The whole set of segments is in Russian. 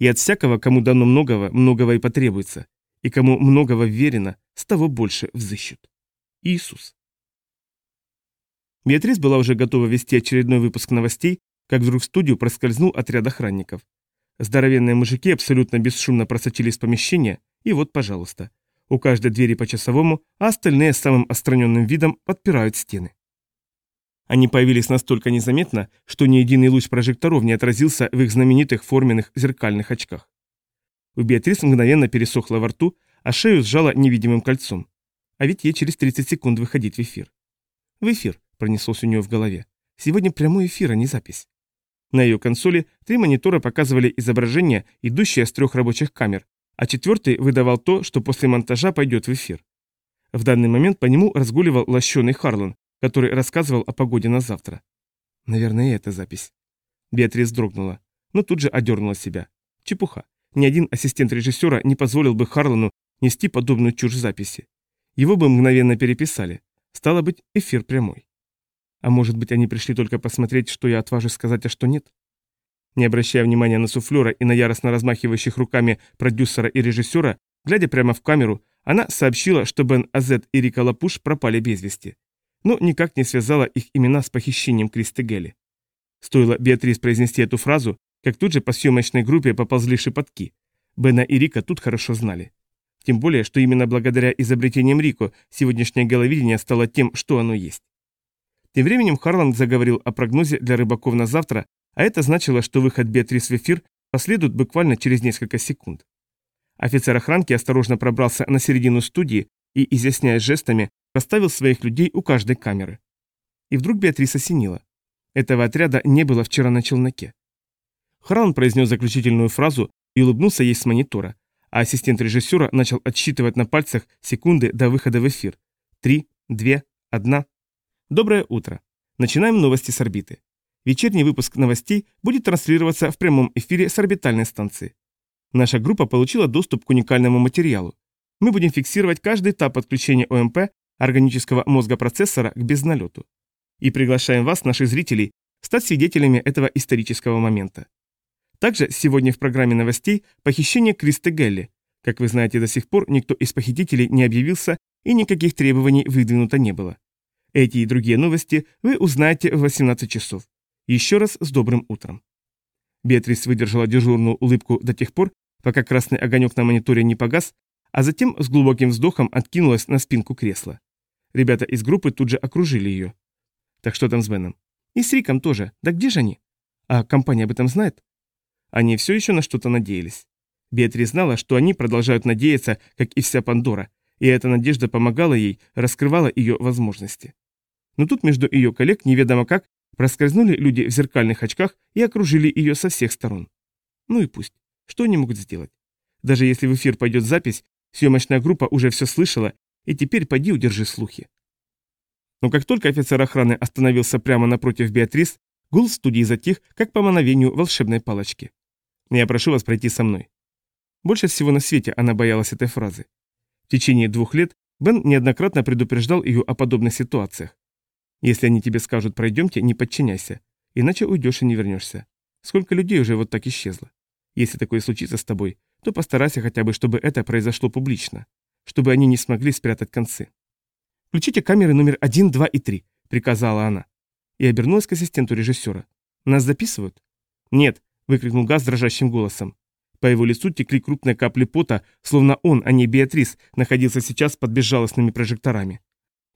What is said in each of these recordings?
и от всякого, кому дано многого, многого и потребуется, и кому многого верено, с того больше взыщут. Иисус. Беатрис была уже готова вести очередной выпуск новостей, как вдруг в студию проскользнул отряд охранников. Здоровенные мужики абсолютно бесшумно просочились в помещение, и вот, пожалуйста. У каждой двери по часовому, а остальные с самым остраненным видом подпирают стены. Они появились настолько незаметно, что ни единый луч прожекторов не отразился в их знаменитых форменных зеркальных очках. У Беатрис мгновенно пересохло во рту, а шею сжала невидимым кольцом. А ведь ей через 30 секунд выходить в эфир. В эфир, пронеслось у нее в голове. Сегодня прямой эфир, а не запись. На ее консоли три монитора показывали изображение, идущее с трех рабочих камер, а четвертый выдавал то, что после монтажа пойдет в эфир. В данный момент по нему разгуливал лощеный Харлан, который рассказывал о погоде на завтра. Наверное, это запись. Беатрис дрогнула, но тут же одернула себя. Чепуха. Ни один ассистент режиссера не позволил бы Харлану нести подобную чушь записи. Его бы мгновенно переписали. Стало быть, эфир прямой. А может быть, они пришли только посмотреть, что я отважусь сказать, а что нет? Не обращая внимания на суфлера и на яростно размахивающих руками продюсера и режиссера, глядя прямо в камеру, она сообщила, что Бен Азет и Рика Лапуш пропали без вести. Но никак не связала их имена с похищением Кристи Гелли. Стоило Беатрис произнести эту фразу, как тут же по съемочной группе поползли шепотки. Бена и Рика тут хорошо знали. Тем более, что именно благодаря изобретениям Рико сегодняшнее головидение стало тем, что оно есть. Тем временем Харланд заговорил о прогнозе для рыбаков на завтра, а это значило, что выход Беатрис в эфир последует буквально через несколько секунд. Офицер охранки осторожно пробрался на середину студии и, изъясняясь жестами, расставил своих людей у каждой камеры. И вдруг Беатрис осенила. Этого отряда не было вчера на челноке. Харланд произнес заключительную фразу и улыбнулся ей с монитора, а ассистент режиссера начал отсчитывать на пальцах секунды до выхода в эфир. Три, две, одна. Доброе утро. Начинаем новости с орбиты. Вечерний выпуск новостей будет транслироваться в прямом эфире с орбитальной станции. Наша группа получила доступ к уникальному материалу. Мы будем фиксировать каждый этап подключения ОМП органического мозга процессора к безналету. И приглашаем вас, наших зрителей, стать свидетелями этого исторического момента. Также сегодня в программе новостей похищение Кристи Гелли. Как вы знаете, до сих пор никто из похитителей не объявился и никаких требований выдвинуто не было. Эти и другие новости вы узнаете в 18 часов. Еще раз с добрым утром. Беатрис выдержала дежурную улыбку до тех пор, пока красный огонек на мониторе не погас, а затем с глубоким вздохом откинулась на спинку кресла. Ребята из группы тут же окружили ее. Так что там с Беном? И с Риком тоже. Да где же они? А компания об этом знает? Они все еще на что-то надеялись. Беатрис знала, что они продолжают надеяться, как и вся Пандора, и эта надежда помогала ей, раскрывала ее возможности. Но тут между ее коллег неведомо как проскользнули люди в зеркальных очках и окружили ее со всех сторон. Ну и пусть. Что они могут сделать? Даже если в эфир пойдет запись, съемочная группа уже все слышала, и теперь поди удержи слухи. Но как только офицер охраны остановился прямо напротив Беатрис, гул в студии затих, как по мановению волшебной палочки. «Я прошу вас пройти со мной». Больше всего на свете она боялась этой фразы. В течение двух лет Бен неоднократно предупреждал ее о подобных ситуациях. Если они тебе скажут «пройдемте», не подчиняйся, иначе уйдешь и не вернешься. Сколько людей уже вот так исчезло. Если такое случится с тобой, то постарайся хотя бы, чтобы это произошло публично, чтобы они не смогли спрятать концы. «Включите камеры номер один, два и три», — приказала она. И обернулась к ассистенту режиссера. «Нас записывают?» «Нет», — выкрикнул Газ дрожащим голосом. По его лицу текли крупные капли пота, словно он, а не Беатрис, находился сейчас под безжалостными прожекторами.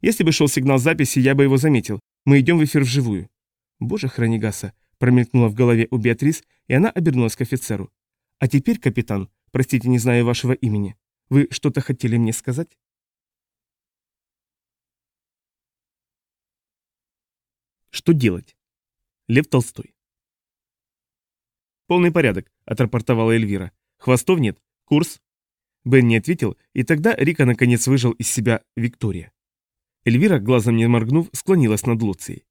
Если бы шел сигнал записи, я бы его заметил. Мы идем в эфир вживую. Боже, храни Гаса, промелькнула в голове у Беатрис, и она обернулась к офицеру. А теперь, капитан, простите, не знаю вашего имени. Вы что-то хотели мне сказать? Что делать? Лев Толстой. Полный порядок, отрапортовала Эльвира. Хвостов нет. Курс? Бен не ответил, и тогда Рика наконец выжил из себя Виктория. Эльвира, глазом не моргнув, склонилась над Луцией.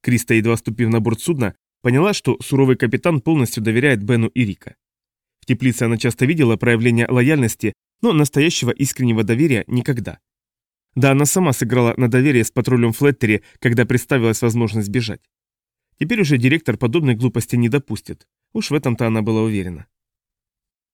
Криста, едва ступив на борт судна, поняла, что суровый капитан полностью доверяет Бену и Рика. В теплице она часто видела проявление лояльности, но настоящего искреннего доверия никогда. Да, она сама сыграла на доверие с патрулем Флеттери, когда представилась возможность бежать. Теперь уже директор подобной глупости не допустит. Уж в этом-то она была уверена.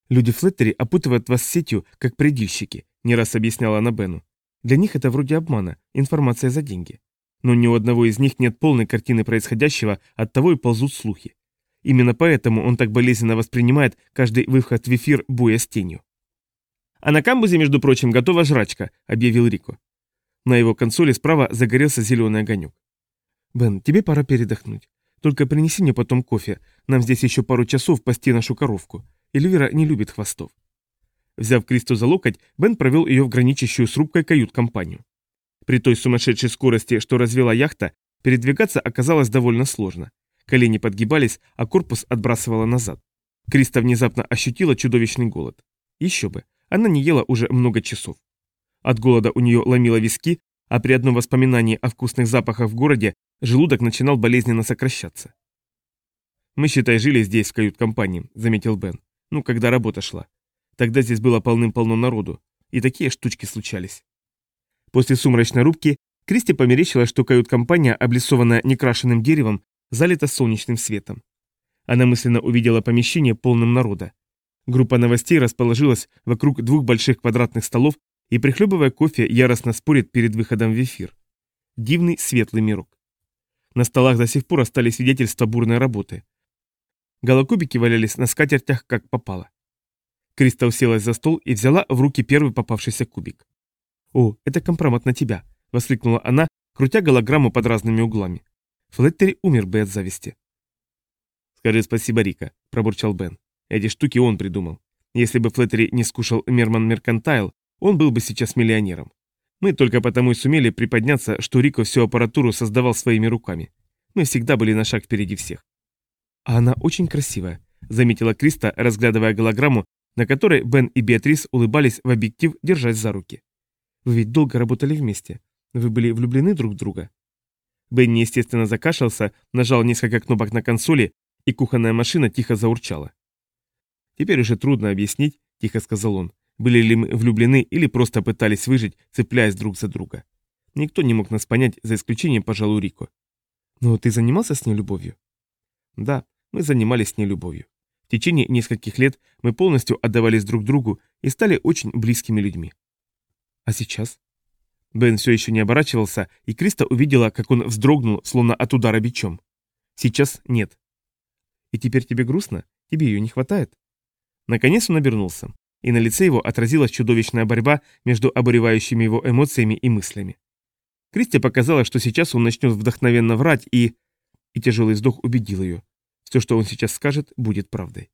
Люди Флеттери опутывают вас сетью, как предельщики, не раз объясняла она Бену. Для них это вроде обмана, информация за деньги. Но ни у одного из них нет полной картины происходящего, оттого и ползут слухи. Именно поэтому он так болезненно воспринимает каждый выход в эфир боя с тенью. «А на камбузе, между прочим, готова жрачка», — объявил Рико. На его консоли справа загорелся зеленый огонек. «Бен, тебе пора передохнуть. Только принеси мне потом кофе. Нам здесь еще пару часов пасти нашу коровку. Эльвира не любит хвостов». Взяв Кристу за локоть, Бен провел ее в граничащую с рубкой кают-компанию. При той сумасшедшей скорости, что развела яхта, передвигаться оказалось довольно сложно. Колени подгибались, а корпус отбрасывало назад. Криста внезапно ощутила чудовищный голод. Еще бы, она не ела уже много часов. От голода у нее ломило виски, а при одном воспоминании о вкусных запахах в городе желудок начинал болезненно сокращаться. «Мы, считай, жили здесь, в кают-компании», — заметил Бен. «Ну, когда работа шла. Тогда здесь было полным-полно народу, и такие штучки случались». После сумрачной рубки Кристи померещила, что кают-компания, облицованная некрашенным деревом, залита солнечным светом. Она мысленно увидела помещение полным народа. Группа новостей расположилась вокруг двух больших квадратных столов и, прихлебывая кофе, яростно спорит перед выходом в эфир. Дивный светлый мирок. На столах до сих пор остались свидетельства бурной работы. Голокубики валялись на скатертях, как попало. Криста уселась за стол и взяла в руки первый попавшийся кубик. «О, это компромат на тебя!» — воскликнула она, крутя голограмму под разными углами. Флеттери умер бы от зависти. «Скажи спасибо, Рика», — пробурчал Бен. «Эти штуки он придумал. Если бы Флеттери не скушал Мерман Меркантайл, он был бы сейчас миллионером. Мы только потому и сумели приподняться, что Рико всю аппаратуру создавал своими руками. Мы всегда были на шаг впереди всех. А она очень красивая, заметила Криста, разглядывая голограмму, на которой Бен и Беатрис улыбались в объектив, держась за руки. Вы ведь долго работали вместе. Вы были влюблены друг в друга. Бен естественно закашлялся, нажал несколько кнопок на консоли, и кухонная машина тихо заурчала. «Теперь уже трудно объяснить», — тихо сказал он, были ли мы влюблены или просто пытались выжить, цепляясь друг за друга. Никто не мог нас понять, за исключением, пожалуй, Рико. Но ты занимался с ней любовью? Да, мы занимались с ней любовью. В течение нескольких лет мы полностью отдавались друг другу и стали очень близкими людьми. А сейчас? Бен все еще не оборачивался, и Криста увидела, как он вздрогнул, словно от удара бичом. Сейчас нет. И теперь тебе грустно? Тебе ее не хватает? Наконец он обернулся и на лице его отразилась чудовищная борьба между обуревающими его эмоциями и мыслями. Кристи показалось, что сейчас он начнет вдохновенно врать, и... И тяжелый вздох убедил ее. Все, что он сейчас скажет, будет правдой.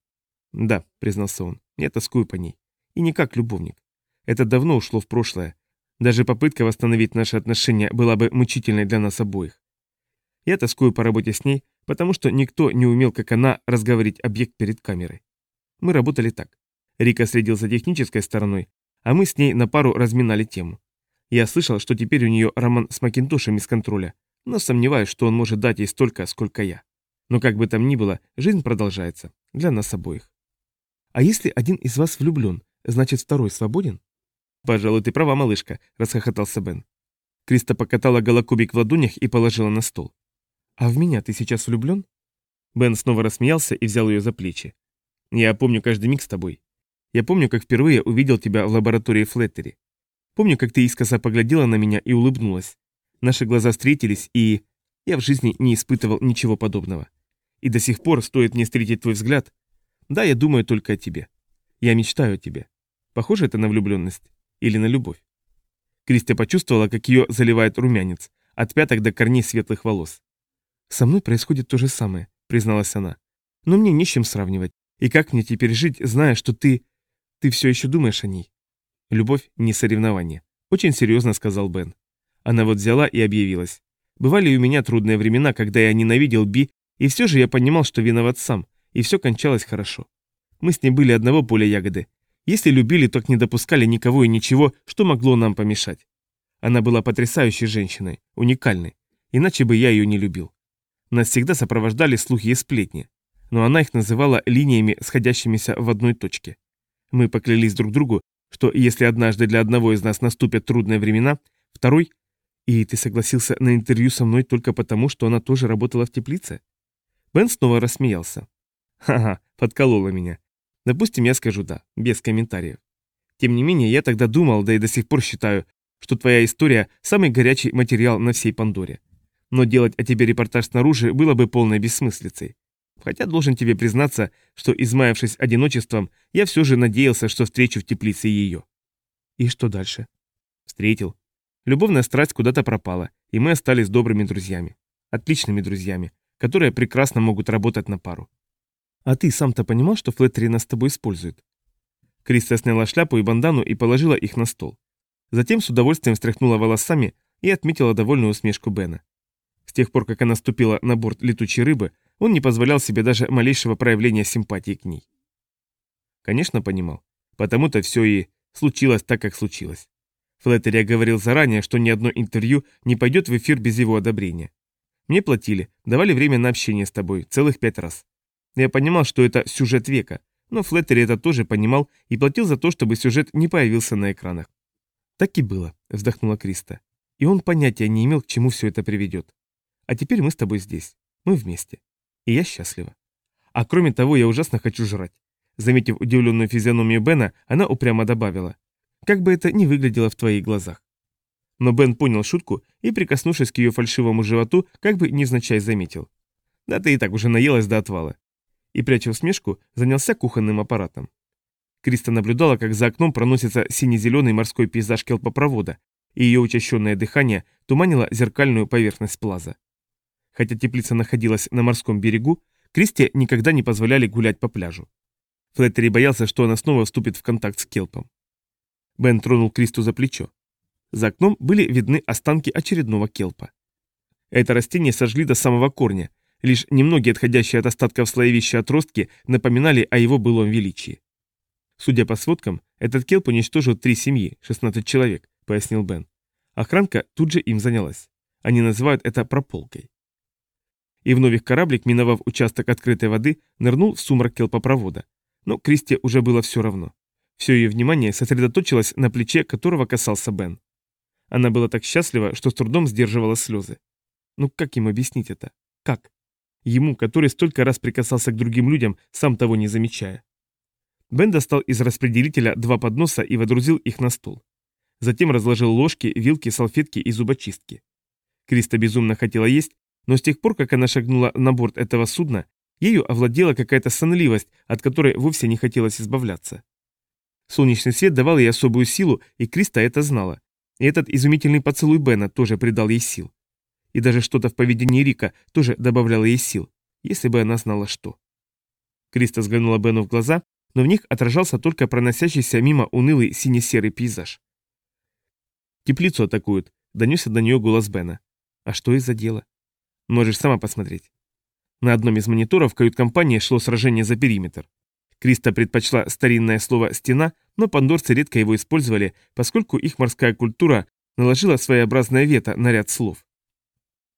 «Да», — признался он, — «я тоскую по ней. И не как любовник. Это давно ушло в прошлое. Даже попытка восстановить наши отношения была бы мучительной для нас обоих. Я тоскую по работе с ней, потому что никто не умел, как она, разговорить объект перед камерой. Мы работали так. Рика следил за технической стороной, а мы с ней на пару разминали тему. Я слышал, что теперь у нее роман с Макинтошем из контроля, но сомневаюсь, что он может дать ей столько, сколько я. Но как бы там ни было, жизнь продолжается. Для нас обоих. А если один из вас влюблен, значит второй свободен? Пожалуй, ты права, малышка, расхохотался Бен. Криста покатала голокубик в ладонях и положила на стол. А в меня ты сейчас влюблен? Бен снова рассмеялся и взял ее за плечи. Я помню каждый миг с тобой. Я помню, как впервые увидел тебя в лаборатории Флеттери. Помню, как ты искоса поглядела на меня и улыбнулась. Наши глаза встретились, и... Я в жизни не испытывал ничего подобного. И до сих пор стоит мне встретить твой взгляд. Да, я думаю только о тебе. Я мечтаю о тебе. Похоже это на влюбленность? Или на любовь? Кристия почувствовала, как ее заливает румянец, от пяток до корней светлых волос. «Со мной происходит то же самое», — призналась она. «Но мне не с чем сравнивать. И как мне теперь жить, зная, что ты ты все еще думаешь о ней? Любовь не соревнование. Очень серьезно сказал Бен. Она вот взяла и объявилась. Бывали у меня трудные времена, когда я ненавидел Би, и все же я понимал, что виноват сам, и все кончалось хорошо. Мы с ней были одного поля ягоды. Если любили, то не допускали никого и ничего, что могло нам помешать. Она была потрясающей женщиной, уникальной, иначе бы я ее не любил. Нас всегда сопровождали слухи и сплетни, но она их называла линиями, сходящимися в одной точке. Мы поклялись друг другу, что если однажды для одного из нас наступят трудные времена, второй... И ты согласился на интервью со мной только потому, что она тоже работала в теплице? Бен снова рассмеялся. Ха-ха, подколола меня. Допустим, я скажу «да», без комментариев. Тем не менее, я тогда думал, да и до сих пор считаю, что твоя история – самый горячий материал на всей Пандоре. Но делать о тебе репортаж снаружи было бы полной бессмыслицей. Хотя должен тебе признаться, что, измаявшись одиночеством, я все же надеялся, что встречу в теплице ее. И что дальше? Встретил. Любовная страсть куда-то пропала, и мы остались добрыми друзьями. Отличными друзьями, которые прекрасно могут работать на пару. А ты сам-то понимал, что Флеттери нас с тобой использует? Криста сняла шляпу и бандану и положила их на стол. Затем с удовольствием встряхнула волосами и отметила довольную усмешку Бена. С тех пор, как она ступила на борт летучей рыбы, он не позволял себе даже малейшего проявления симпатии к ней. Конечно, понимал. Потому-то все и случилось так, как случилось. Флеттерия говорил заранее, что ни одно интервью не пойдет в эфир без его одобрения. Мне платили, давали время на общение с тобой, целых пять раз. Я понимал, что это сюжет века, но Флеттери это тоже понимал и платил за то, чтобы сюжет не появился на экранах. Так и было, вздохнула Криста. И он понятия не имел, к чему все это приведет. А теперь мы с тобой здесь. Мы вместе. И я счастлива. А кроме того, я ужасно хочу жрать. Заметив удивленную физиономию Бена, она упрямо добавила. Как бы это ни выглядело в твоих глазах. Но Бен понял шутку и, прикоснувшись к ее фальшивому животу, как бы невзначай заметил. Да ты и так уже наелась до отвала. И, пряча усмешку, занялся кухонным аппаратом. Криста наблюдала, как за окном проносится сине-зеленый морской пейзаж келпопровода, и ее учащенное дыхание туманило зеркальную поверхность плаза. Хотя теплица находилась на морском берегу, Кристи никогда не позволяли гулять по пляжу. Флеттери боялся, что она снова вступит в контакт с Келпом. Бен тронул Кристу за плечо. За окном были видны останки очередного Келпа. Это растение сожгли до самого корня, лишь немногие отходящие от остатков слоевища отростки напоминали о его былом величии. Судя по сводкам, этот Келп уничтожил три семьи, 16 человек, пояснил Бен. Охранка тут же им занялась. Они называют это прополкой и вновь их кораблик, миновав участок открытой воды, нырнул в сумрак келпопровода. Но Кристи уже было все равно. Все ее внимание сосредоточилось на плече, которого касался Бен. Она была так счастлива, что с трудом сдерживала слезы. Ну как им объяснить это? Как? Ему, который столько раз прикасался к другим людям, сам того не замечая. Бен достал из распределителя два подноса и водрузил их на стол. Затем разложил ложки, вилки, салфетки и зубочистки. Криста безумно хотела есть, но с тех пор, как она шагнула на борт этого судна, ею овладела какая-то сонливость, от которой вовсе не хотелось избавляться. Солнечный свет давал ей особую силу, и Криста это знала. И этот изумительный поцелуй Бена тоже придал ей сил. И даже что-то в поведении Рика тоже добавляло ей сил, если бы она знала что. Криста взглянула Бену в глаза, но в них отражался только проносящийся мимо унылый сине-серый пейзаж. «Теплицу атакуют», — донесся до нее голос Бена. «А что из-за дела?» Можешь сама посмотреть. На одном из мониторов кают-компании шло сражение за периметр. Криста предпочла старинное слово «стена», но пандорцы редко его использовали, поскольку их морская культура наложила своеобразное вето на ряд слов.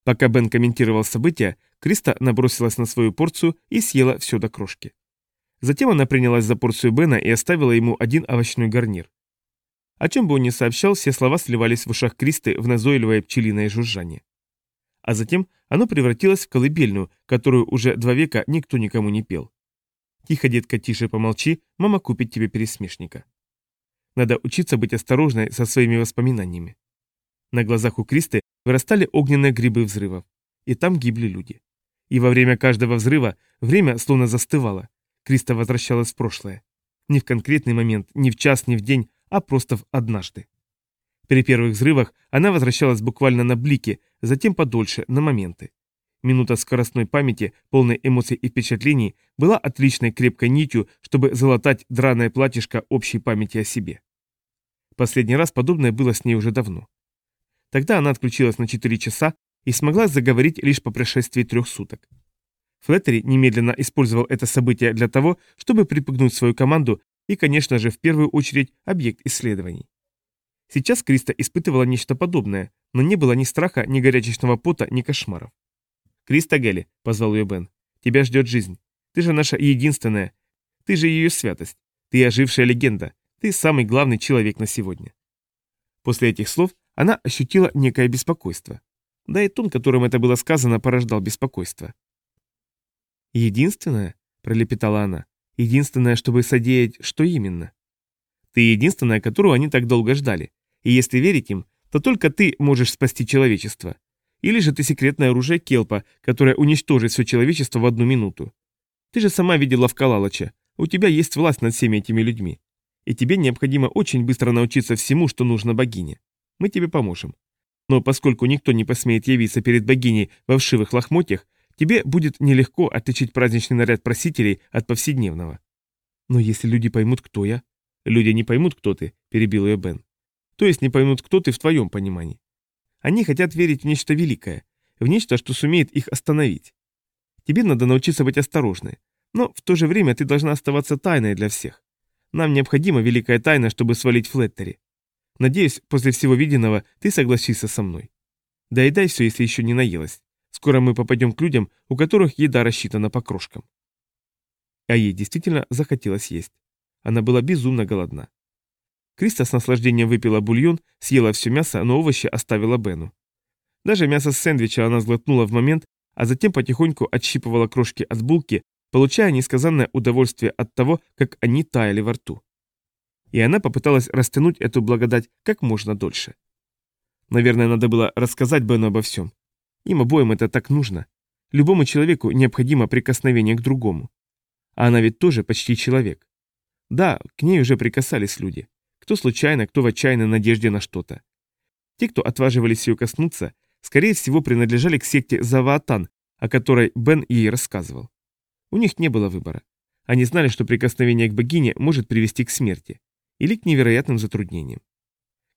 Пока Бен комментировал события, Криста набросилась на свою порцию и съела все до крошки. Затем она принялась за порцию Бена и оставила ему один овощной гарнир. О чем бы он ни сообщал, все слова сливались в ушах Кристы в назойливое пчелиное жужжание. А затем оно превратилось в колыбельную, которую уже два века никто никому не пел. Тихо, детка, тише помолчи, мама купит тебе пересмешника. Надо учиться быть осторожной со своими воспоминаниями. На глазах у Кристы вырастали огненные грибы взрывов, и там гибли люди. И во время каждого взрыва время словно застывало. Криста возвращалась в прошлое. Не в конкретный момент, не в час, не в день, а просто в однажды. При первых взрывах она возвращалась буквально на блики, затем подольше, на моменты. Минута скоростной памяти, полной эмоций и впечатлений, была отличной крепкой нитью, чтобы залатать драное платьишко общей памяти о себе. Последний раз подобное было с ней уже давно. Тогда она отключилась на 4 часа и смогла заговорить лишь по прошествии трех суток. Флеттери немедленно использовал это событие для того, чтобы припугнуть свою команду и, конечно же, в первую очередь, объект исследований. Сейчас Криста испытывала нечто подобное, но не было ни страха, ни горячечного пота, ни кошмаров. «Криста Гелли», — позвал ее Бен, — «тебя ждет жизнь. Ты же наша единственная. Ты же ее святость. Ты ожившая легенда. Ты самый главный человек на сегодня». После этих слов она ощутила некое беспокойство. Да и тон, которым это было сказано, порождал беспокойство. «Единственное?» — пролепетала она. Единственное, чтобы содеять, что именно? Ты единственная, которую они так долго ждали. И если верить им, то только ты можешь спасти человечество. Или же ты секретное оружие Келпа, которое уничтожит все человечество в одну минуту. Ты же сама видела в Калалаче. У тебя есть власть над всеми этими людьми. И тебе необходимо очень быстро научиться всему, что нужно богине. Мы тебе поможем. Но поскольку никто не посмеет явиться перед богиней во вшивых лохмотьях, тебе будет нелегко отличить праздничный наряд просителей от повседневного. Но если люди поймут, кто я... Люди не поймут, кто ты, перебил ее Бен. То есть не поймут, кто ты в твоем понимании. Они хотят верить в нечто великое, в нечто, что сумеет их остановить. Тебе надо научиться быть осторожной, но в то же время ты должна оставаться тайной для всех. Нам необходима великая тайна, чтобы свалить Флеттери. Надеюсь, после всего виденного ты согласишься со мной. Да и дай все, если еще не наелась. Скоро мы попадем к людям, у которых еда рассчитана по крошкам. А ей действительно захотелось есть. Она была безумно голодна. Криста с наслаждением выпила бульон, съела все мясо, но овощи оставила Бену. Даже мясо с сэндвича она сглотнула в момент, а затем потихоньку отщипывала крошки от булки, получая несказанное удовольствие от того, как они таяли во рту. И она попыталась растянуть эту благодать как можно дольше. Наверное, надо было рассказать Бену обо всем. Им обоим это так нужно. Любому человеку необходимо прикосновение к другому. А она ведь тоже почти человек. Да, к ней уже прикасались люди. Кто случайно, кто в отчаянной надежде на что-то. Те, кто отваживались ее коснуться, скорее всего принадлежали к секте Заваатан, о которой Бен ей рассказывал. У них не было выбора. Они знали, что прикосновение к богине может привести к смерти или к невероятным затруднениям.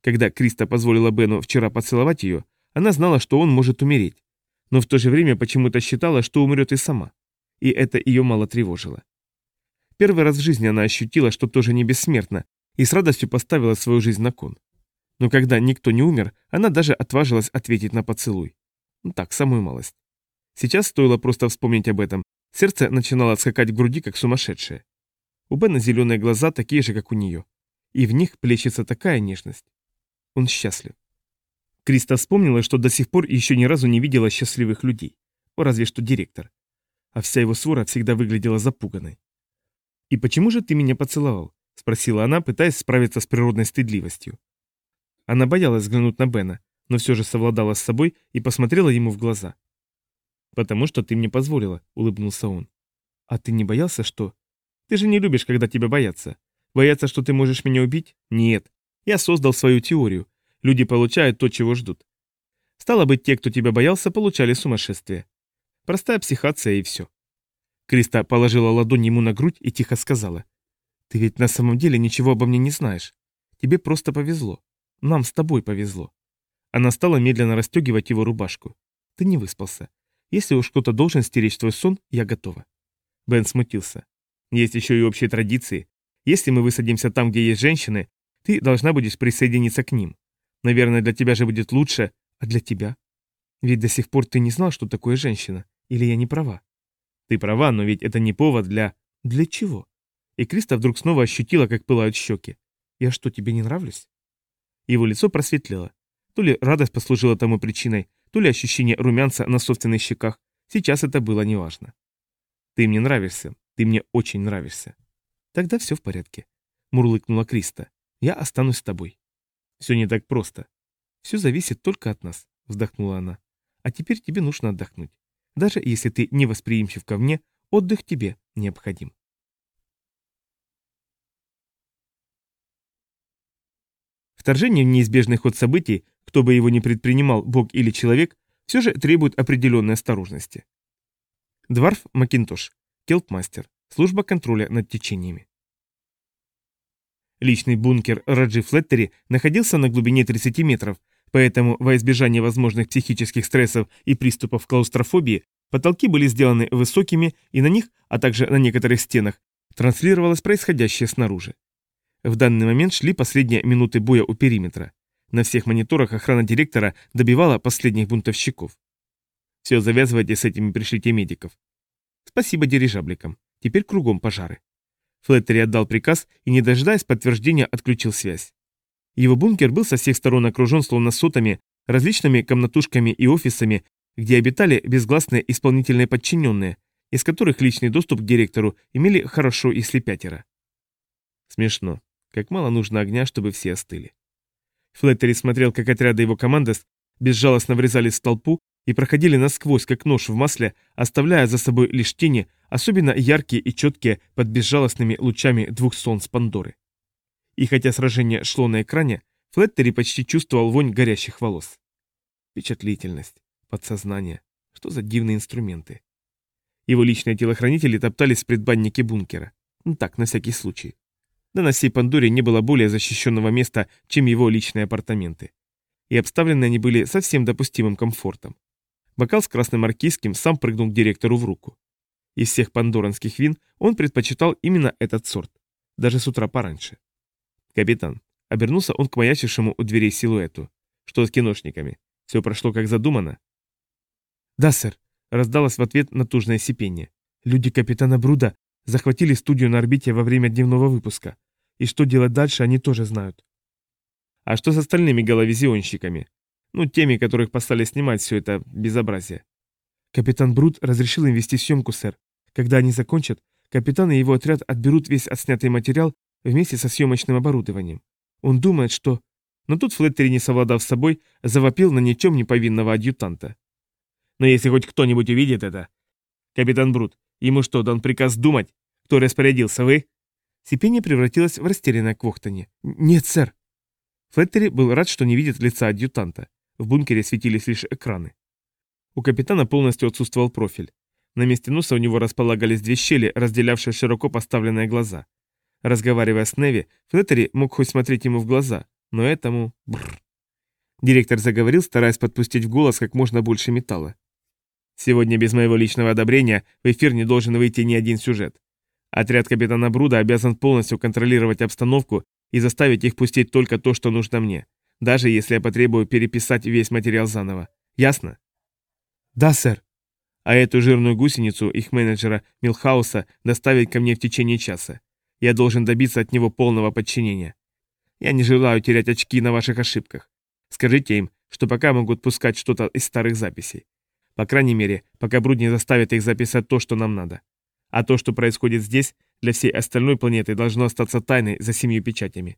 Когда Криста позволила Бену вчера поцеловать ее, она знала, что он может умереть, но в то же время почему-то считала, что умрет и сама. И это ее мало тревожило. Первый раз в жизни она ощутила, что тоже не бессмертна, и с радостью поставила свою жизнь на кон. Но когда никто не умер, она даже отважилась ответить на поцелуй. Ну так, самую малость. Сейчас стоило просто вспомнить об этом. Сердце начинало скакать в груди, как сумасшедшее. У Бена зеленые глаза такие же, как у нее. И в них плещется такая нежность. Он счастлив. Криста вспомнила, что до сих пор еще ни разу не видела счастливых людей. Разве что директор. А вся его свора всегда выглядела запуганной. «И почему же ты меня поцеловал?» — спросила она, пытаясь справиться с природной стыдливостью. Она боялась взглянуть на Бена, но все же совладала с собой и посмотрела ему в глаза. «Потому что ты мне позволила», — улыбнулся он. «А ты не боялся, что...» «Ты же не любишь, когда тебя боятся. Боятся, что ты можешь меня убить? Нет. Я создал свою теорию. Люди получают то, чего ждут. Стало быть, те, кто тебя боялся, получали сумасшествие. Простая психация и все. Криста положила ладонь ему на грудь и тихо сказала. «Ты ведь на самом деле ничего обо мне не знаешь. Тебе просто повезло. Нам с тобой повезло». Она стала медленно расстегивать его рубашку. «Ты не выспался. Если уж кто-то должен стеречь твой сон, я готова». Бен смутился. «Есть еще и общие традиции. Если мы высадимся там, где есть женщины, ты должна будешь присоединиться к ним. Наверное, для тебя же будет лучше, а для тебя? Ведь до сих пор ты не знал, что такое женщина. Или я не права?» Ты права, но ведь это не повод для... Для чего? И Криста вдруг снова ощутила, как пылают щеки. Я что, тебе не нравлюсь? Его лицо просветлело. То ли радость послужила тому причиной, то ли ощущение румянца на собственных щеках. Сейчас это было неважно. Ты мне нравишься. Ты мне очень нравишься. Тогда все в порядке. Мурлыкнула Криста. Я останусь с тобой. Все не так просто. Все зависит только от нас, вздохнула она. А теперь тебе нужно отдохнуть. Даже если ты не восприимчив ко мне, отдых тебе необходим. Вторжение в неизбежный ход событий, кто бы его ни предпринимал, бог или человек, все же требует определенной осторожности. Дварф Макинтош, Келпмастер, служба контроля над течениями. Личный бункер Раджи Флеттери находился на глубине 30 метров, Поэтому, во избежание возможных психических стрессов и приступов клаустрофобии, потолки были сделаны высокими, и на них, а также на некоторых стенах, транслировалось происходящее снаружи. В данный момент шли последние минуты боя у периметра. На всех мониторах охрана директора добивала последних бунтовщиков. Все, завязывайте с этими, пришлите медиков. Спасибо дирижабликам. Теперь кругом пожары. Флеттери отдал приказ и, не дожидаясь подтверждения, отключил связь. Его бункер был со всех сторон окружен словно сотами, различными комнатушками и офисами, где обитали безгласные исполнительные подчиненные, из которых личный доступ к директору имели хорошо, если пятеро. Смешно. Как мало нужно огня, чтобы все остыли. Флеттери смотрел, как отряды его командос безжалостно врезались в толпу и проходили насквозь, как нож в масле, оставляя за собой лишь тени, особенно яркие и четкие под безжалостными лучами двух солнц Пандоры. И хотя сражение шло на экране, Флеттери почти чувствовал вонь горящих волос. Впечатлительность, подсознание, что за дивные инструменты. Его личные телохранители топтались в предбаннике бункера. Ну так, на всякий случай. Да на всей Пандоре не было более защищенного места, чем его личные апартаменты. И обставлены они были совсем допустимым комфортом. Бокал с красным маркизским сам прыгнул к директору в руку. Из всех пандоранских вин он предпочитал именно этот сорт, даже с утра пораньше. «Капитан», — обернулся он к маячившему у дверей силуэту. «Что с киношниками? Все прошло как задумано?» «Да, сэр», — раздалось в ответ натужное сипение. «Люди капитана Бруда захватили студию на орбите во время дневного выпуска. И что делать дальше, они тоже знают». «А что с остальными головизионщиками? Ну, теми, которых послали снимать все это безобразие?» «Капитан Бруд разрешил им вести съемку, сэр. Когда они закончат, капитан и его отряд отберут весь отснятый материал вместе со съемочным оборудованием. Он думает, что...» Но тут Флеттери, не совладав с собой, завопил на ничем не повинного адъютанта. Но если хоть кто-нибудь увидит это... Капитан Брут, ему что, дан приказ думать? Кто распорядился, вы? Сипение превратилось в растерянное квохтанье. «Нет, сэр». Флеттери был рад, что не видит лица адъютанта. В бункере светились лишь экраны. У капитана полностью отсутствовал профиль. На месте носа у него располагались две щели, разделявшие широко поставленные глаза. Разговаривая с Неви, Флеттери мог хоть смотреть ему в глаза, но этому... Бррр. Директор заговорил, стараясь подпустить в голос как можно больше металла. Сегодня без моего личного одобрения в эфир не должен выйти ни один сюжет. Отряд капитана Бруда обязан полностью контролировать обстановку и заставить их пустить только то, что нужно мне, даже если я потребую переписать весь материал заново. Ясно? Да, сэр. А эту жирную гусеницу, их менеджера Милхауса, доставить ко мне в течение часа. Я должен добиться от него полного подчинения. Я не желаю терять очки на ваших ошибках. Скажите им, что пока могут пускать что-то из старых записей. По крайней мере, пока Бруд не заставит их записать то, что нам надо. А то, что происходит здесь, для всей остальной планеты должно остаться тайной за семью печатями.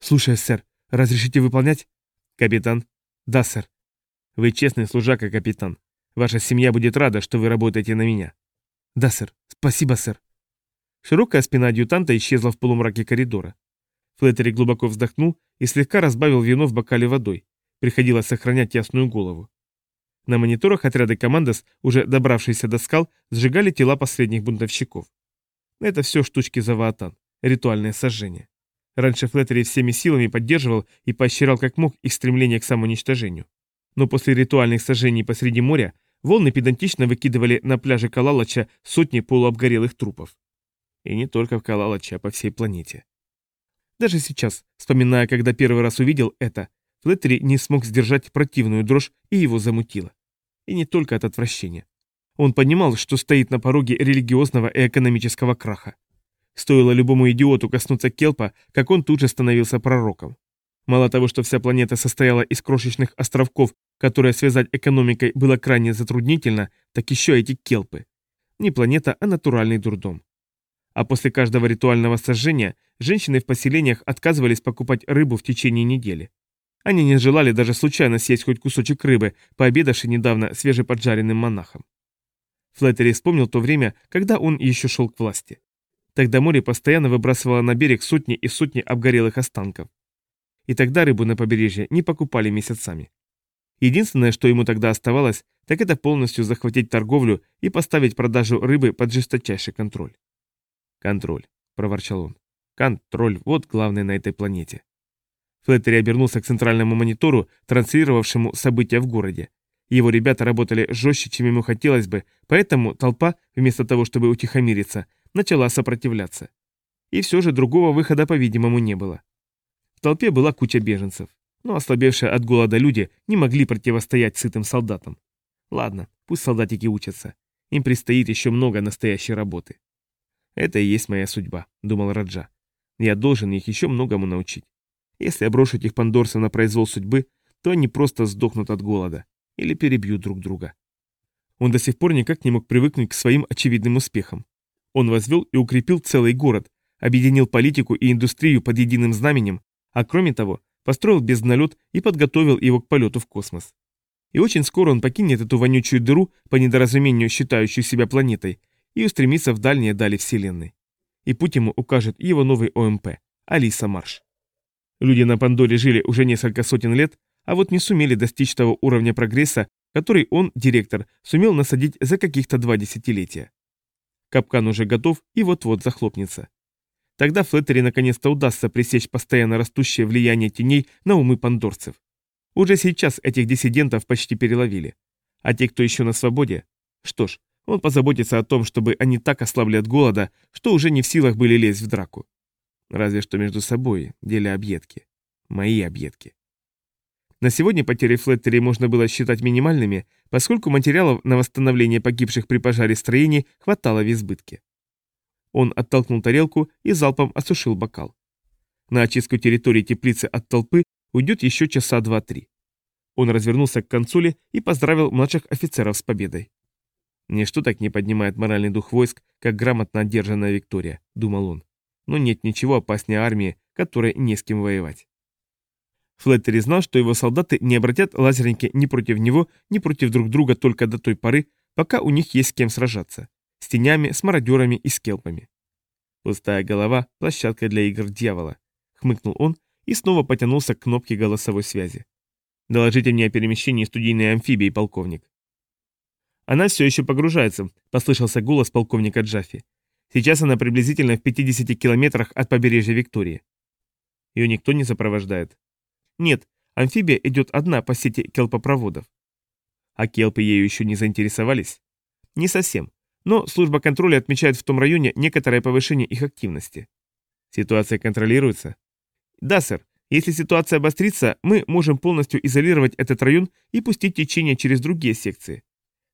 Слушай, сэр, разрешите выполнять? Капитан? Да, сэр. Вы честный служака, капитан. Ваша семья будет рада, что вы работаете на меня. Да, сэр. Спасибо, сэр. Широкая спина адъютанта исчезла в полумраке коридора. Флеттери глубоко вздохнул и слегка разбавил вино в бокале водой. Приходилось сохранять ясную голову. На мониторах отряды командос, уже добравшиеся до скал, сжигали тела последних бунтовщиков. Это все штучки Заваатан, ритуальное сожжение. Раньше Флеттери всеми силами поддерживал и поощрял как мог их стремление к самоуничтожению. Но после ритуальных сожжений посреди моря волны педантично выкидывали на пляже Калалача сотни полуобгорелых трупов. И не только в Калалаче, а по всей планете. Даже сейчас, вспоминая, когда первый раз увидел это, Флеттери не смог сдержать противную дрожь и его замутило. И не только от отвращения. Он понимал, что стоит на пороге религиозного и экономического краха. Стоило любому идиоту коснуться Келпа, как он тут же становился пророком. Мало того, что вся планета состояла из крошечных островков, которые связать экономикой было крайне затруднительно, так еще эти Келпы. Не планета, а натуральный дурдом. А после каждого ритуального сожжения женщины в поселениях отказывались покупать рыбу в течение недели. Они не желали даже случайно съесть хоть кусочек рыбы, пообедавший недавно свежеподжаренным монахом. Флеттери вспомнил то время, когда он еще шел к власти. Тогда море постоянно выбрасывало на берег сотни и сотни обгорелых останков. И тогда рыбу на побережье не покупали месяцами. Единственное, что ему тогда оставалось, так это полностью захватить торговлю и поставить продажу рыбы под жесточайший контроль. «Контроль», — проворчал он. «Контроль, вот главное на этой планете». Флеттери обернулся к центральному монитору, транслировавшему события в городе. Его ребята работали жестче, чем ему хотелось бы, поэтому толпа, вместо того, чтобы утихомириться, начала сопротивляться. И все же другого выхода, по-видимому, не было. В толпе была куча беженцев, но ослабевшие от голода люди не могли противостоять сытым солдатам. Ладно, пусть солдатики учатся. Им предстоит еще много настоящей работы. «Это и есть моя судьба», — думал Раджа. «Я должен их еще многому научить. Если я брошу этих пандорцев на произвол судьбы, то они просто сдохнут от голода или перебьют друг друга. Он до сих пор никак не мог привыкнуть к своим очевидным успехам. Он возвел и укрепил целый город, объединил политику и индустрию под единым знаменем, а кроме того, построил безднолет и подготовил его к полету в космос. И очень скоро он покинет эту вонючую дыру, по недоразумению считающую себя планетой, и устремится в дальние дали Вселенной. И путь ему укажет его новый ОМП – Алиса Марш. Люди на Пандоре жили уже несколько сотен лет, а вот не сумели достичь того уровня прогресса, который он, директор, сумел насадить за каких-то два десятилетия. Капкан уже готов и вот-вот захлопнется. Тогда Флеттери наконец-то удастся пресечь постоянно растущее влияние теней на умы пандорцев. Уже сейчас этих диссидентов почти переловили. А те, кто еще на свободе, что ж, он позаботится о том, чтобы они так ослабли от голода, что уже не в силах были лезть в драку. Разве что между собой, деля объедки. Мои объедки. На сегодня потери Флеттери можно было считать минимальными, поскольку материалов на восстановление погибших при пожаре строений хватало в избытке. Он оттолкнул тарелку и залпом осушил бокал. На очистку территории теплицы от толпы уйдет еще часа два-три. Он развернулся к консоли и поздравил младших офицеров с победой. «Ничто так не поднимает моральный дух войск, как грамотно одержанная Виктория», — думал он. «Но нет ничего опаснее армии, которой не с кем воевать». Флеттери знал, что его солдаты не обратят лазерники ни против него, ни против друг друга только до той поры, пока у них есть с кем сражаться. С тенями, с мародерами и скелпами. «Пустая голова – площадка для игр дьявола», — хмыкнул он и снова потянулся к кнопке голосовой связи. «Доложите мне о перемещении студийной амфибии, полковник». «Она все еще погружается», — послышался голос полковника Джаффи. «Сейчас она приблизительно в 50 километрах от побережья Виктории». Ее никто не сопровождает. Нет, амфибия идет одна по сети келпопроводов. А келпы ею еще не заинтересовались? Не совсем. Но служба контроля отмечает в том районе некоторое повышение их активности. Ситуация контролируется? Да, сэр. Если ситуация обострится, мы можем полностью изолировать этот район и пустить течение через другие секции.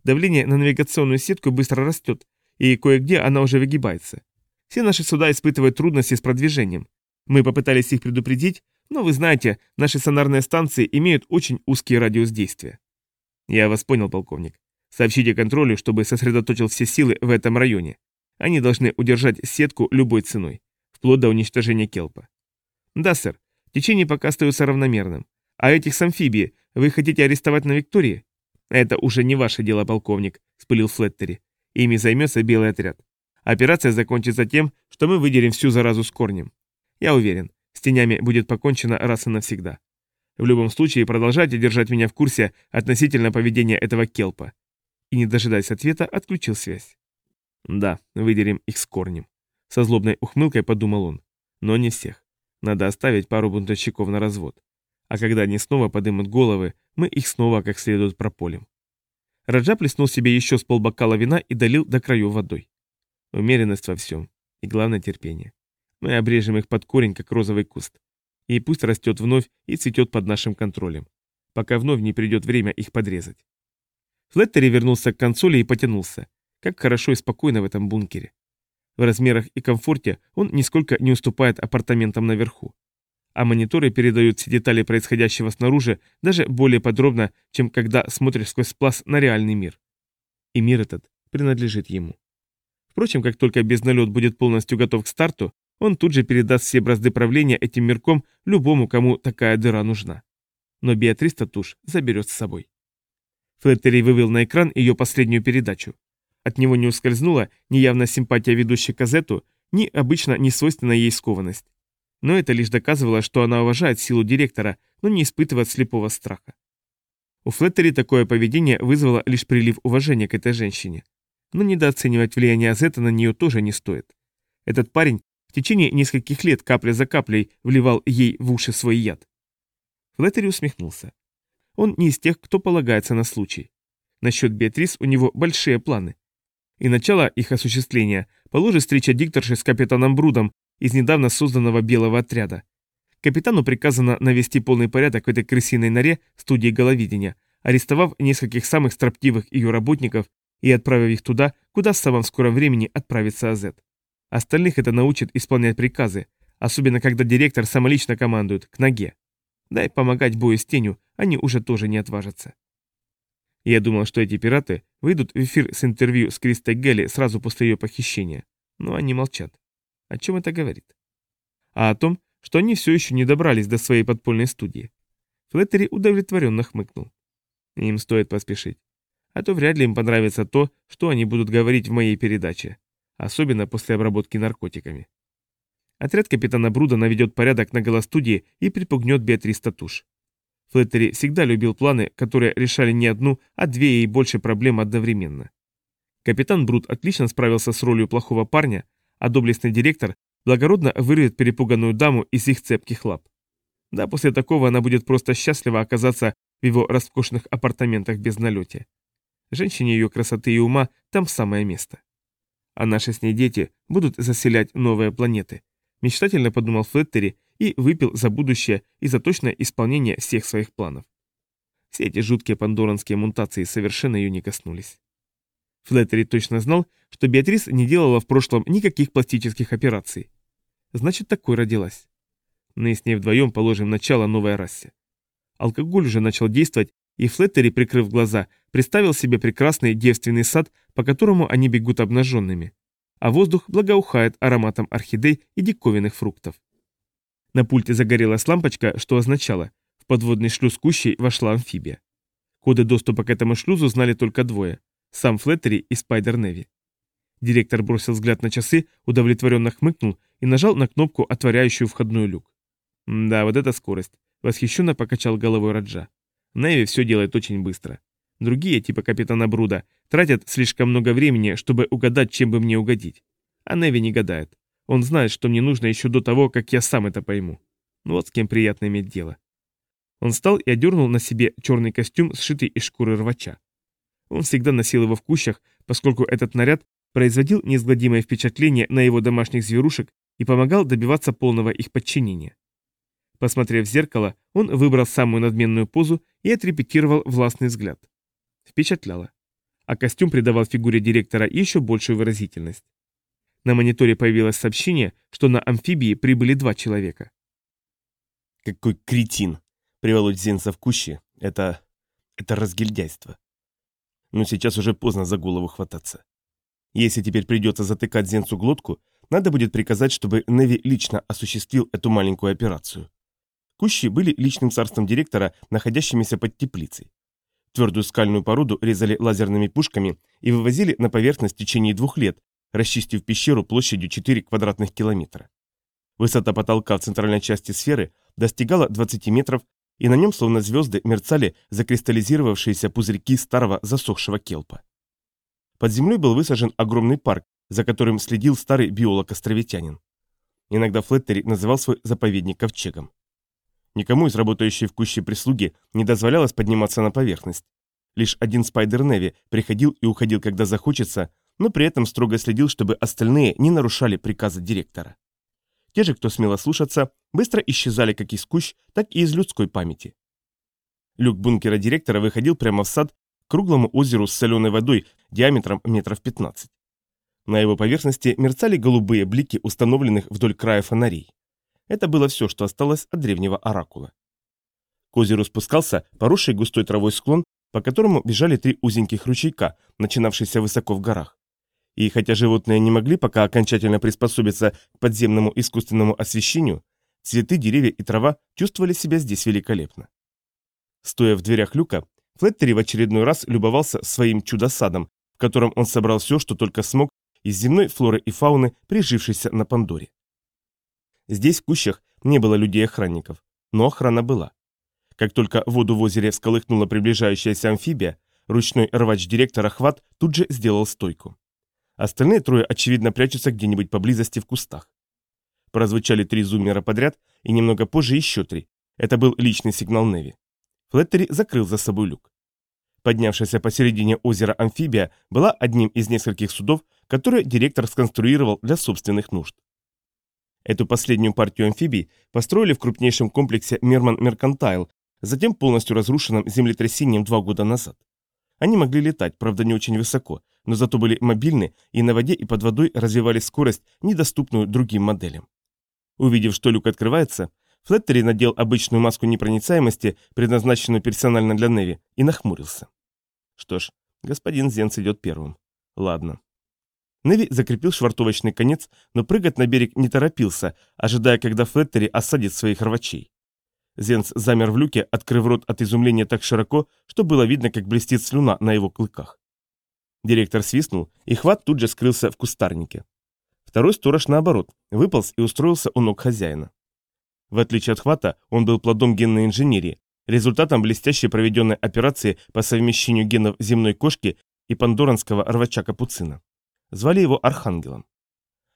Давление на навигационную сетку быстро растет, и кое-где она уже выгибается. Все наши суда испытывают трудности с продвижением. Мы попытались их предупредить, но вы знаете, наши сонарные станции имеют очень узкий радиус действия. Я вас понял, полковник. Сообщите контролю, чтобы сосредоточил все силы в этом районе. Они должны удержать сетку любой ценой, вплоть до уничтожения Келпа. Да, сэр. Течение пока остается равномерным. А этих с амфибии вы хотите арестовать на Виктории? Это уже не ваше дело, полковник, спылил Флеттери. Ими займется белый отряд. Операция закончится тем, что мы выдерем всю заразу с корнем. Я уверен, с тенями будет покончено раз и навсегда. В любом случае, продолжайте держать меня в курсе относительно поведения этого келпа. И, не дожидаясь ответа, отключил связь. Да, выдерем их с корнем. Со злобной ухмылкой подумал он. Но не всех. Надо оставить пару бунтовщиков на развод. А когда они снова подымут головы, мы их снова как следует прополим. Раджа плеснул себе еще с полбокала вина и долил до краю водой. Умеренность во всем. И главное терпение. Мы обрежем их под корень, как розовый куст. И пусть растет вновь и цветет под нашим контролем. Пока вновь не придет время их подрезать. Флеттери вернулся к консоли и потянулся. Как хорошо и спокойно в этом бункере. В размерах и комфорте он нисколько не уступает апартаментам наверху. А мониторы передают все детали происходящего снаружи даже более подробно, чем когда смотришь сквозь пласт на реальный мир. И мир этот принадлежит ему. Впрочем, как только безналет будет полностью готов к старту, он тут же передаст все бразды правления этим мирком любому, кому такая дыра нужна. Но Беатрис Татуш заберет с собой. Флеттери вывел на экран ее последнюю передачу. От него не ускользнула ни явная симпатия ведущей Казету, ни обычно не свойственная ей скованность. Но это лишь доказывало, что она уважает силу директора, но не испытывает слепого страха. У Флеттери такое поведение вызвало лишь прилив уважения к этой женщине. Но недооценивать влияние Азета на нее тоже не стоит. Этот парень в течение нескольких лет капля за каплей вливал ей в уши свой яд. Флеттери усмехнулся. Он не из тех, кто полагается на случай. Насчет Беатрис у него большие планы и начало их осуществления положит встреча дикторши с капитаном Брудом из недавно созданного белого отряда. Капитану приказано навести полный порядок в этой крысиной норе студии головидения, арестовав нескольких самых строптивых ее работников и отправив их туда, куда в самом скором времени отправится Азет. Остальных это научит исполнять приказы, особенно когда директор самолично командует к ноге. Да и помогать бою с тенью они уже тоже не отважатся. Я думал, что эти пираты выйдут в эфир с интервью с Кристой Гелли сразу после ее похищения. Но они молчат. О чем это говорит? А о том, что они все еще не добрались до своей подпольной студии. Флеттери удовлетворенно хмыкнул. Им стоит поспешить. А то вряд ли им понравится то, что они будут говорить в моей передаче. Особенно после обработки наркотиками. Отряд капитана Бруда наведет порядок на голостудии и припугнет Беатрис Татуш. Флеттери всегда любил планы, которые решали не одну, а две и больше проблем одновременно. Капитан Бруд отлично справился с ролью плохого парня, а доблестный директор благородно вырвет перепуганную даму из их цепких лап. Да, после такого она будет просто счастлива оказаться в его роскошных апартаментах без налете. Женщине ее красоты и ума там самое место. А наши с ней дети будут заселять новые планеты. Мечтательно подумал Флеттери и выпил за будущее и за точное исполнение всех своих планов. Все эти жуткие пандоранские мутации совершенно ее не коснулись. Флеттери точно знал, что Беатрис не делала в прошлом никаких пластических операций. Значит, такой родилась. Мы с ней вдвоем положим начало новой расе. Алкоголь уже начал действовать, и Флеттери, прикрыв глаза, представил себе прекрасный девственный сад, по которому они бегут обнаженными. А воздух благоухает ароматом орхидей и диковинных фруктов. На пульте загорелась лампочка, что означало, в подводный шлюз Кущей вошла амфибия. Коды доступа к этому шлюзу знали только двое – сам Флеттери и Спайдер Неви. Директор бросил взгляд на часы, удовлетворенно хмыкнул и нажал на кнопку, отворяющую входной люк. «Да, вот это скорость», – восхищенно покачал головой Раджа. Неви все делает очень быстро. Другие, типа капитана Бруда, тратят слишком много времени, чтобы угадать, чем бы мне угодить. А Неви не гадает. Он знает, что мне нужно еще до того, как я сам это пойму. Ну вот с кем приятно иметь дело. Он встал и одернул на себе черный костюм, сшитый из шкуры рвача. Он всегда носил его в кущах, поскольку этот наряд производил неизгладимое впечатление на его домашних зверушек и помогал добиваться полного их подчинения. Посмотрев в зеркало, он выбрал самую надменную позу и отрепетировал властный взгляд. Впечатляло. А костюм придавал фигуре директора еще большую выразительность. На мониторе появилось сообщение, что на амфибии прибыли два человека. Какой кретин! Приволочь Зенца в куще — это... это разгильдяйство. Но сейчас уже поздно за голову хвататься. Если теперь придется затыкать Зенцу глотку, надо будет приказать, чтобы Неви лично осуществил эту маленькую операцию. Кущи были личным царством директора, находящимися под теплицей. Твердую скальную породу резали лазерными пушками и вывозили на поверхность в течение двух лет, расчистив пещеру площадью 4 квадратных километра. Высота потолка в центральной части сферы достигала 20 метров, и на нем, словно звезды, мерцали закристаллизировавшиеся пузырьки старого засохшего келпа. Под землей был высажен огромный парк, за которым следил старый биолог-островитянин. Иногда Флеттери называл свой заповедник ковчегом. Никому из работающей в куще прислуги не дозволялось подниматься на поверхность. Лишь один Спайдер Неви приходил и уходил, когда захочется, но при этом строго следил, чтобы остальные не нарушали приказа директора. Те же, кто смело слушаться, быстро исчезали как из кущ, так и из людской памяти. Люк бункера директора выходил прямо в сад к круглому озеру с соленой водой диаметром метров 15. На его поверхности мерцали голубые блики установленных вдоль края фонарей. Это было все, что осталось от древнего оракула. К озеру спускался поросший густой травой склон, по которому бежали три узеньких ручейка, начинавшиеся высоко в горах. И хотя животные не могли пока окончательно приспособиться к подземному искусственному освещению, цветы, деревья и трава чувствовали себя здесь великолепно. Стоя в дверях люка, Флеттери в очередной раз любовался своим чудо-садом, в котором он собрал все, что только смог, из земной флоры и фауны, прижившейся на Пандоре. Здесь, в кущах, не было людей-охранников, но охрана была. Как только воду в озере всколыхнула приближающаяся амфибия, ручной рвач директора Хват тут же сделал стойку. Остальные трое, очевидно, прячутся где-нибудь поблизости в кустах. Прозвучали три зуммера подряд, и немного позже еще три. Это был личный сигнал Неви. Флеттери закрыл за собой люк. Поднявшаяся посередине озера амфибия была одним из нескольких судов, которые директор сконструировал для собственных нужд. Эту последнюю партию амфибий построили в крупнейшем комплексе Мерман Меркантайл, затем полностью разрушенном землетрясением два года назад. Они могли летать, правда не очень высоко, но зато были мобильны и на воде и под водой развивали скорость, недоступную другим моделям. Увидев, что люк открывается, Флеттери надел обычную маску непроницаемости, предназначенную персонально для Неви, и нахмурился. Что ж, господин Зенц идет первым. Ладно. Неви закрепил швартовочный конец, но прыгать на берег не торопился, ожидая, когда Флеттери осадит своих рвачей. Зенц замер в люке, открыв рот от изумления так широко, что было видно, как блестит слюна на его клыках. Директор свистнул, и хват тут же скрылся в кустарнике. Второй сторож, наоборот, выполз и устроился у ног хозяина. В отличие от хвата, он был плодом генной инженерии, результатом блестящей проведенной операции по совмещению генов земной кошки и пандоранского рвача-капуцина. Звали его Архангелом.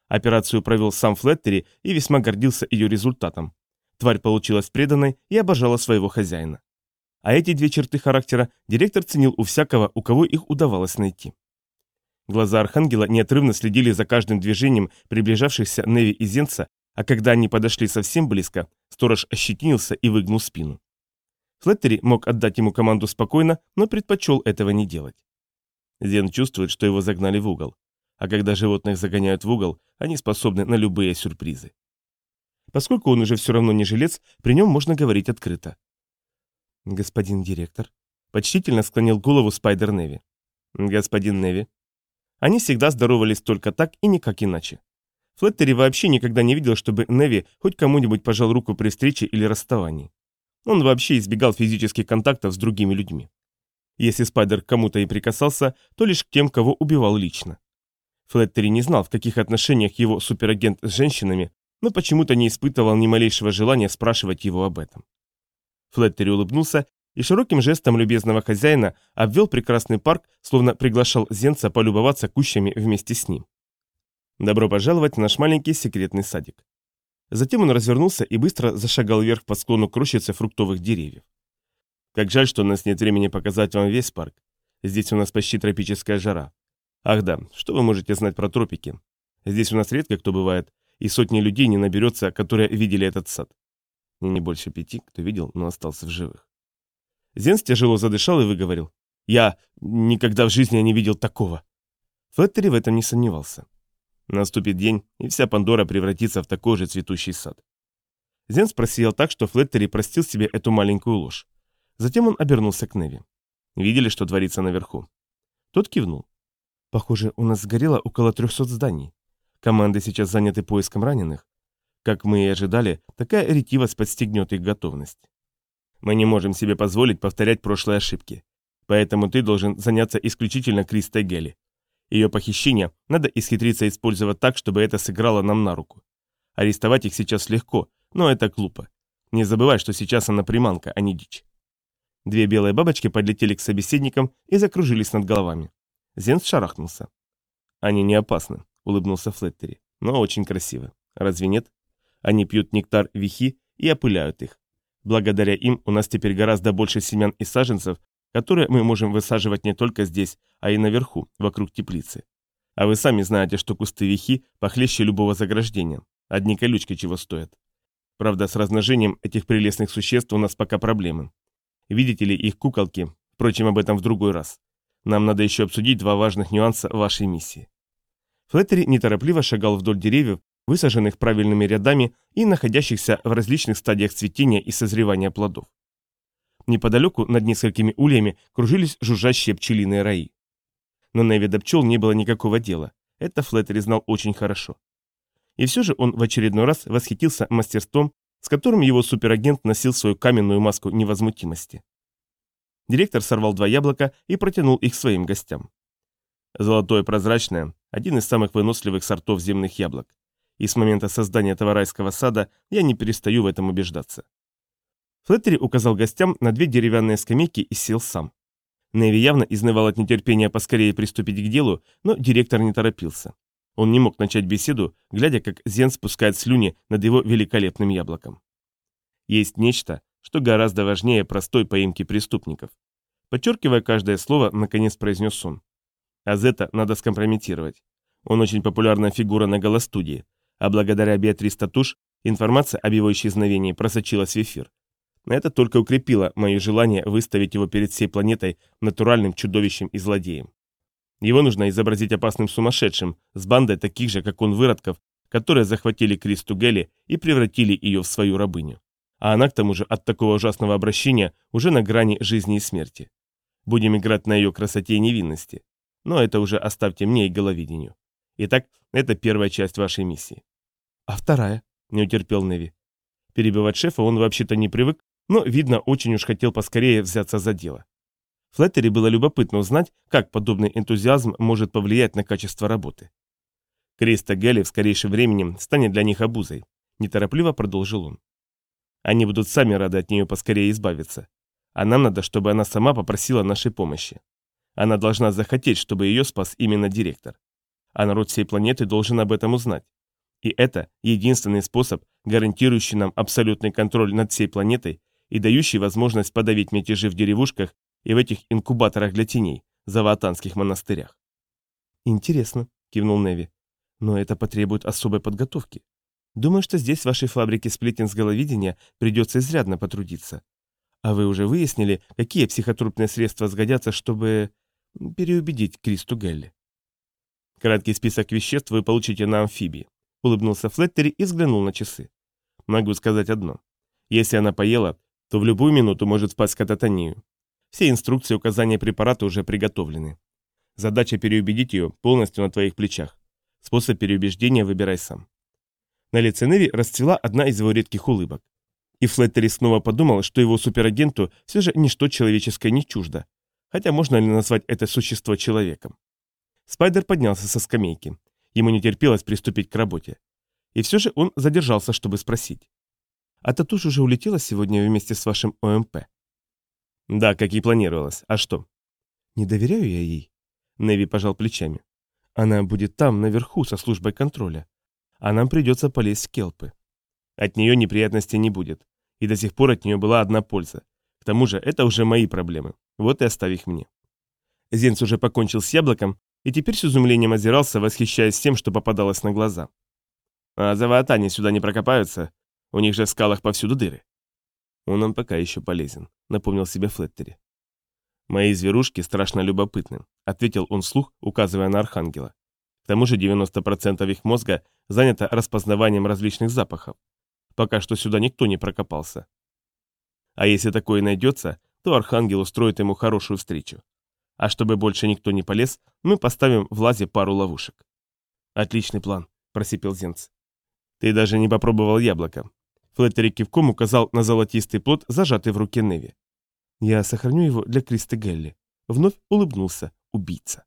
Операцию провел сам Флеттери и весьма гордился ее результатом. Тварь получилась преданной и обожала своего хозяина. А эти две черты характера директор ценил у всякого, у кого их удавалось найти. Глаза Архангела неотрывно следили за каждым движением приближавшихся Неви и Зенца, а когда они подошли совсем близко, сторож ощетинился и выгнул спину. Флеттери мог отдать ему команду спокойно, но предпочел этого не делать. Зен чувствует, что его загнали в угол. А когда животных загоняют в угол, они способны на любые сюрпризы. Поскольку он уже все равно не жилец, при нем можно говорить открыто. «Господин директор», — почтительно склонил голову Спайдер Неви. «Господин Неви». Они всегда здоровались только так и никак иначе. Флеттери вообще никогда не видел, чтобы Неви хоть кому-нибудь пожал руку при встрече или расставании. Он вообще избегал физических контактов с другими людьми. Если Спайдер к кому-то и прикасался, то лишь к тем, кого убивал лично. Флеттери не знал, в каких отношениях его суперагент с женщинами, но почему-то не испытывал ни малейшего желания спрашивать его об этом. Флеттери улыбнулся и широким жестом любезного хозяина обвел прекрасный парк, словно приглашал Зенца полюбоваться кущами вместе с ним. Добро пожаловать в наш маленький секретный садик. Затем он развернулся и быстро зашагал вверх по склону к фруктовых деревьев. Как жаль, что у нас нет времени показать вам весь парк. Здесь у нас почти тропическая жара. Ах да, что вы можете знать про тропики? Здесь у нас редко кто бывает, и сотни людей не наберется, которые видели этот сад. Не больше пяти, кто видел, но остался в живых. Зенс тяжело задышал и выговорил. «Я никогда в жизни не видел такого». Флеттери в этом не сомневался. Наступит день, и вся Пандора превратится в такой же цветущий сад. Зенс просиял так, что Флеттери простил себе эту маленькую ложь. Затем он обернулся к Неви. «Видели, что творится наверху?» Тот кивнул. «Похоже, у нас сгорело около трехсот зданий. Команды сейчас заняты поиском раненых. Как мы и ожидали, такая ретивость подстегнет их готовность. Мы не можем себе позволить повторять прошлые ошибки. Поэтому ты должен заняться исключительно Кристой Гелли. Ее похищение надо исхитриться использовать так, чтобы это сыграло нам на руку. Арестовать их сейчас легко, но это глупо. Не забывай, что сейчас она приманка, а не дичь. Две белые бабочки подлетели к собеседникам и закружились над головами. Зенс шарахнулся. «Они не опасны», — улыбнулся Флеттери, — «но очень красиво. Разве нет? Они пьют нектар вихи и опыляют их. Благодаря им у нас теперь гораздо больше семян и саженцев, которые мы можем высаживать не только здесь, а и наверху, вокруг теплицы. А вы сами знаете, что кусты вихи похлеще любого заграждения. Одни колючки чего стоят. Правда, с размножением этих прелестных существ у нас пока проблемы. Видите ли, их куколки, впрочем, об этом в другой раз. Нам надо еще обсудить два важных нюанса вашей миссии. Флеттери неторопливо шагал вдоль деревьев, высаженных правильными рядами и находящихся в различных стадиях цветения и созревания плодов. Неподалеку, над несколькими ульями, кружились жужжащие пчелиные раи. Но Неви до пчел не было никакого дела. Это Флеттери знал очень хорошо. И все же он в очередной раз восхитился мастерством с которым его суперагент носил свою каменную маску невозмутимости. Директор сорвал два яблока и протянул их своим гостям. Золотое прозрачное – один из самых выносливых сортов земных яблок. И с момента создания этого райского сада я не перестаю в этом убеждаться. Флеттери указал гостям на две деревянные скамейки и сел сам. Неви явно изнывал от нетерпения поскорее приступить к делу, но директор не торопился. Он не мог начать беседу, глядя, как Зен спускает слюни над его великолепным яблоком. Есть нечто, что гораздо важнее простой поимки преступников. Подчеркивая каждое слово, наконец произнес он. Азета надо скомпрометировать. Он очень популярная фигура на голостудии, а благодаря Беатрис Татуш информация об его исчезновении просочилась в эфир. Это только укрепило мое желание выставить его перед всей планетой натуральным чудовищем и злодеем. Его нужно изобразить опасным сумасшедшим, с бандой таких же, как он, выродков, которые захватили Кристу Гелли и превратили ее в свою рабыню. А она, к тому же, от такого ужасного обращения уже на грани жизни и смерти. Будем играть на ее красоте и невинности. Но это уже оставьте мне и головидению. Итак, это первая часть вашей миссии. А вторая? Не утерпел Неви. Перебивать шефа он вообще-то не привык, но, видно, очень уж хотел поскорее взяться за дело. Флеттери было любопытно узнать, как подобный энтузиазм может повлиять на качество работы. Криста Гелли в скорейшем времени станет для них обузой, неторопливо продолжил он. Они будут сами рады от нее поскорее избавиться. А нам надо, чтобы она сама попросила нашей помощи. Она должна захотеть, чтобы ее спас именно директор. А народ всей планеты должен об этом узнать. И это единственный способ, гарантирующий нам абсолютный контроль над всей планетой и дающий возможность подавить мятежи в деревушках и в этих инкубаторах для теней, заваатанских монастырях. «Интересно», — кивнул Неви. «Но это потребует особой подготовки. Думаю, что здесь в вашей фабрике сплетен с головидения придется изрядно потрудиться. А вы уже выяснили, какие психотропные средства сгодятся, чтобы переубедить Кристу Гелли?» «Краткий список веществ вы получите на амфибии», — улыбнулся Флеттери и взглянул на часы. «Могу сказать одно. Если она поела, то в любую минуту может впасть в кататонию. Все инструкции и указания препарата уже приготовлены. Задача переубедить ее полностью на твоих плечах. Способ переубеждения выбирай сам. На лице Неви расцвела одна из его редких улыбок. И Флеттери снова подумал, что его суперагенту все же ничто человеческое не чуждо. Хотя можно ли назвать это существо человеком? Спайдер поднялся со скамейки. Ему не терпелось приступить к работе. И все же он задержался, чтобы спросить. «А Татуш уже улетела сегодня вместе с вашим ОМП?» Да, как и планировалось. А что? Не доверяю я ей. Неви пожал плечами. Она будет там, наверху, со службой контроля. А нам придется полезть в келпы. От нее неприятностей не будет. И до сих пор от нее была одна польза. К тому же это уже мои проблемы. Вот и оставь их мне. Зенц уже покончил с яблоком и теперь с изумлением озирался, восхищаясь тем, что попадалось на глаза. А заваатане сюда не прокопаются. У них же в скалах повсюду дыры. Он нам пока еще полезен, напомнил себе Флеттери. Мои зверушки страшно любопытны, ответил он вслух, указывая на Архангела. К тому же 90% их мозга занято распознаванием различных запахов. Пока что сюда никто не прокопался. А если такое найдется, то Архангел устроит ему хорошую встречу. А чтобы больше никто не полез, мы поставим в лазе пару ловушек. Отличный план, просипел Зенц. Ты даже не попробовал яблоко. Флеттери кивком указал на золотистый плод, зажатый в руке Неви. «Я сохраню его для Кристы Гелли». Вновь улыбнулся убийца.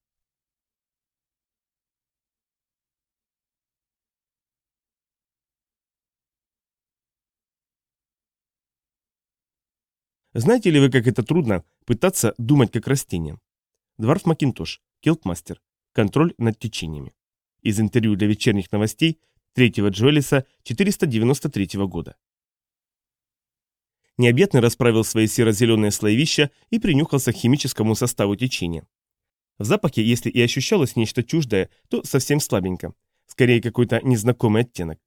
Знаете ли вы, как это трудно пытаться думать как растение? Дварф Макинтош, Келпмастер. Контроль над течениями. Из интервью для вечерних новостей третьего Джоэлиса 493 года. Необъятный расправил свои серо-зеленые слоевища и принюхался к химическому составу течения. В запахе, если и ощущалось нечто чуждое, то совсем слабенько, скорее какой-то незнакомый оттенок.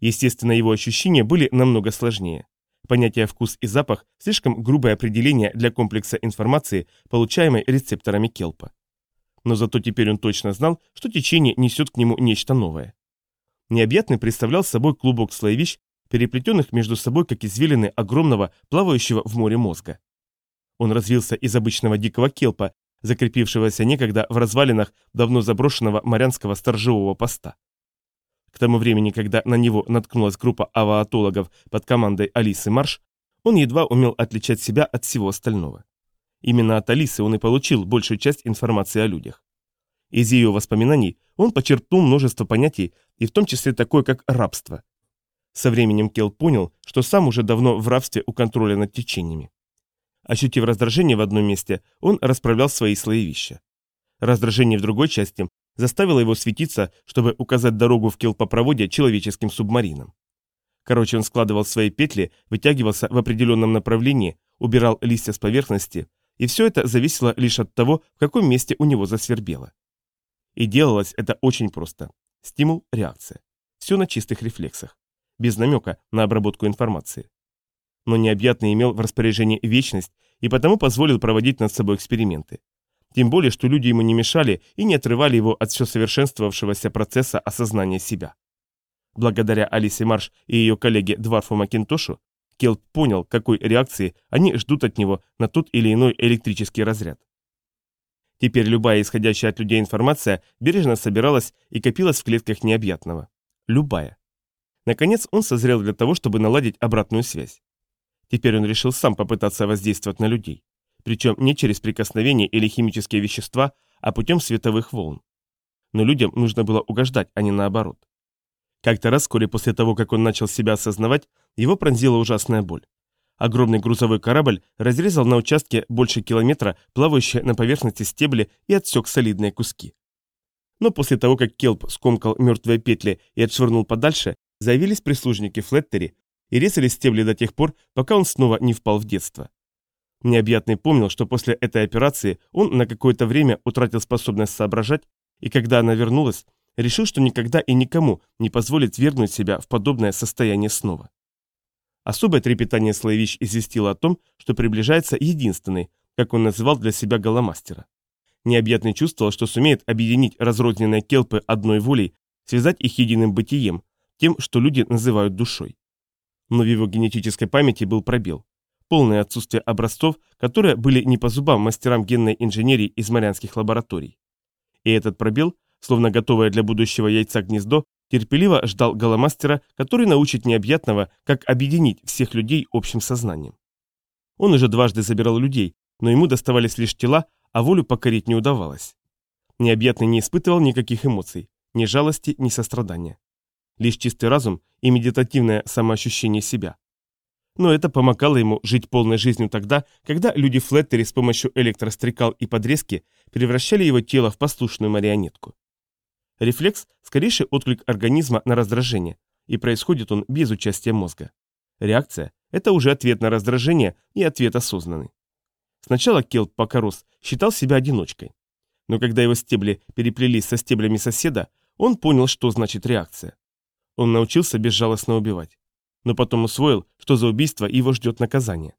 Естественно, его ощущения были намного сложнее. Понятие «вкус» и «запах» – слишком грубое определение для комплекса информации, получаемой рецепторами келпа. Но зато теперь он точно знал, что течение несет к нему нечто новое. Необъятный представлял собой клубок слоевищ, переплетенных между собой, как извилины огромного, плавающего в море мозга. Он развился из обычного дикого келпа, закрепившегося некогда в развалинах давно заброшенного морянского сторожевого поста. К тому времени, когда на него наткнулась группа аваатологов под командой Алисы Марш, он едва умел отличать себя от всего остального. Именно от Алисы он и получил большую часть информации о людях. Из ее воспоминаний он почерпнул множество понятий, и в том числе такое, как рабство. Со временем Келл понял, что сам уже давно в рабстве у контроля над течениями. Ощутив раздражение в одном месте, он расправлял свои слоевища. Раздражение в другой части заставило его светиться, чтобы указать дорогу в келпопроводе человеческим субмаринам. Короче, он складывал свои петли, вытягивался в определенном направлении, убирал листья с поверхности, и все это зависело лишь от того, в каком месте у него засвербело. И делалось это очень просто. Стимул, реакция. Все на чистых рефлексах. Без намека на обработку информации. Но необъятный имел в распоряжении вечность и потому позволил проводить над собой эксперименты. Тем более, что люди ему не мешали и не отрывали его от все совершенствовавшегося процесса осознания себя. Благодаря Алисе Марш и ее коллеге Дварфу Макинтошу, Келп понял, какой реакции они ждут от него на тот или иной электрический разряд. Теперь любая исходящая от людей информация бережно собиралась и копилась в клетках необъятного. Любая. Наконец он созрел для того, чтобы наладить обратную связь. Теперь он решил сам попытаться воздействовать на людей. Причем не через прикосновение или химические вещества, а путем световых волн. Но людям нужно было угождать, а не наоборот. Как-то раз, вскоре после того, как он начал себя осознавать, его пронзила ужасная боль. Огромный грузовой корабль разрезал на участке больше километра плавающие на поверхности стебли и отсек солидные куски. Но после того, как Келп скомкал мертвые петли и отшвырнул подальше, заявились прислужники Флеттери и резали стебли до тех пор, пока он снова не впал в детство. Необъятный помнил, что после этой операции он на какое-то время утратил способность соображать, и когда она вернулась, решил, что никогда и никому не позволит вернуть себя в подобное состояние снова. Особое трепетание Слоевич известило о том, что приближается единственный, как он называл для себя голомастера. Необъятный чувствовал, что сумеет объединить разрозненные келпы одной волей, связать их единым бытием, тем, что люди называют душой. Но в его генетической памяти был пробел. Полное отсутствие образцов, которые были не по зубам мастерам генной инженерии из морянских лабораторий. И этот пробел, словно готовое для будущего яйца гнездо, терпеливо ждал голомастера, который научит необъятного, как объединить всех людей общим сознанием. Он уже дважды забирал людей, но ему доставались лишь тела, а волю покорить не удавалось. Необъятный не испытывал никаких эмоций, ни жалости, ни сострадания. Лишь чистый разум и медитативное самоощущение себя. Но это помогало ему жить полной жизнью тогда, когда люди Флеттери с помощью электрострекал и подрезки превращали его тело в послушную марионетку. Рефлекс – скорейший отклик организма на раздражение, и происходит он без участия мозга. Реакция – это уже ответ на раздражение и ответ осознанный. Сначала Келп, пока рос, считал себя одиночкой. Но когда его стебли переплелись со стеблями соседа, он понял, что значит реакция. Он научился безжалостно убивать. Но потом усвоил, что за убийство его ждет наказание.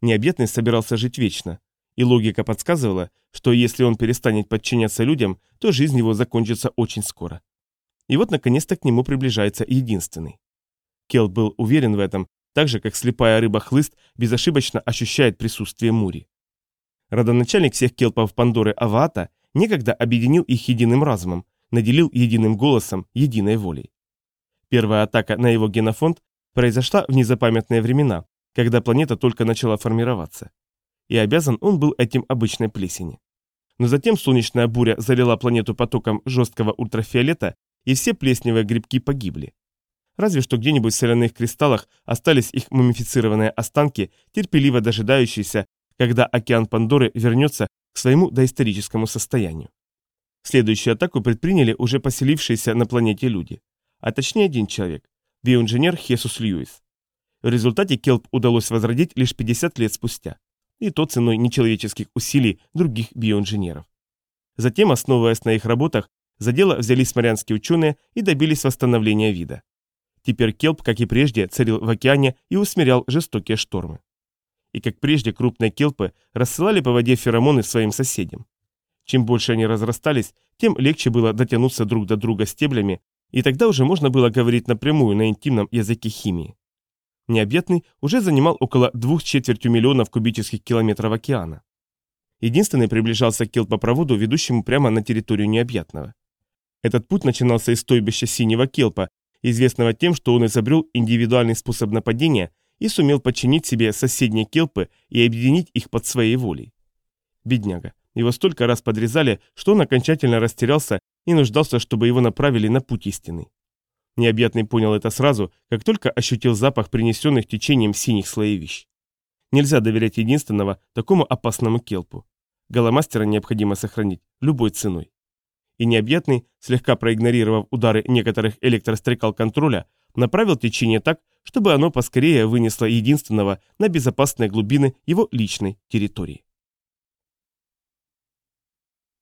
Необъятный собирался жить вечно, и логика подсказывала, что если он перестанет подчиняться людям, то жизнь его закончится очень скоро. И вот наконец-то к нему приближается единственный. Келл был уверен в этом, так же, как слепая рыба-хлыст безошибочно ощущает присутствие Мури. Родоначальник всех келпов Пандоры Аваата некогда объединил их единым разумом, наделил единым голосом, единой волей. Первая атака на его генофонд произошла в незапамятные времена, когда планета только начала формироваться и обязан он был этим обычной плесени. Но затем солнечная буря залила планету потоком жесткого ультрафиолета, и все плесневые грибки погибли. Разве что где-нибудь в соляных кристаллах остались их мумифицированные останки, терпеливо дожидающиеся, когда океан Пандоры вернется к своему доисторическому состоянию. Следующую атаку предприняли уже поселившиеся на планете люди, а точнее один человек – биоинженер Хесус Льюис. В результате Келп удалось возродить лишь 50 лет спустя и то ценой нечеловеческих усилий других биоинженеров. Затем, основываясь на их работах, за дело взялись морянские ученые и добились восстановления вида. Теперь келп, как и прежде, царил в океане и усмирял жестокие штормы. И как прежде крупные келпы рассылали по воде феромоны своим соседям. Чем больше они разрастались, тем легче было дотянуться друг до друга стеблями, и тогда уже можно было говорить напрямую на интимном языке химии. Необъятный уже занимал около двух четвертью миллионов кубических километров океана. Единственный приближался к келпопроводу, ведущему прямо на территорию необъятного. Этот путь начинался из стойбища синего келпа, известного тем, что он изобрел индивидуальный способ нападения и сумел подчинить себе соседние келпы и объединить их под своей волей. Бедняга. Его столько раз подрезали, что он окончательно растерялся и нуждался, чтобы его направили на путь истины. Необъятный понял это сразу, как только ощутил запах принесенных течением синих слоевищ. Нельзя доверять единственного такому опасному келпу. Голомастера необходимо сохранить любой ценой. И необъятный, слегка проигнорировав удары некоторых электрострекал контроля, направил течение так, чтобы оно поскорее вынесло единственного на безопасные глубины его личной территории.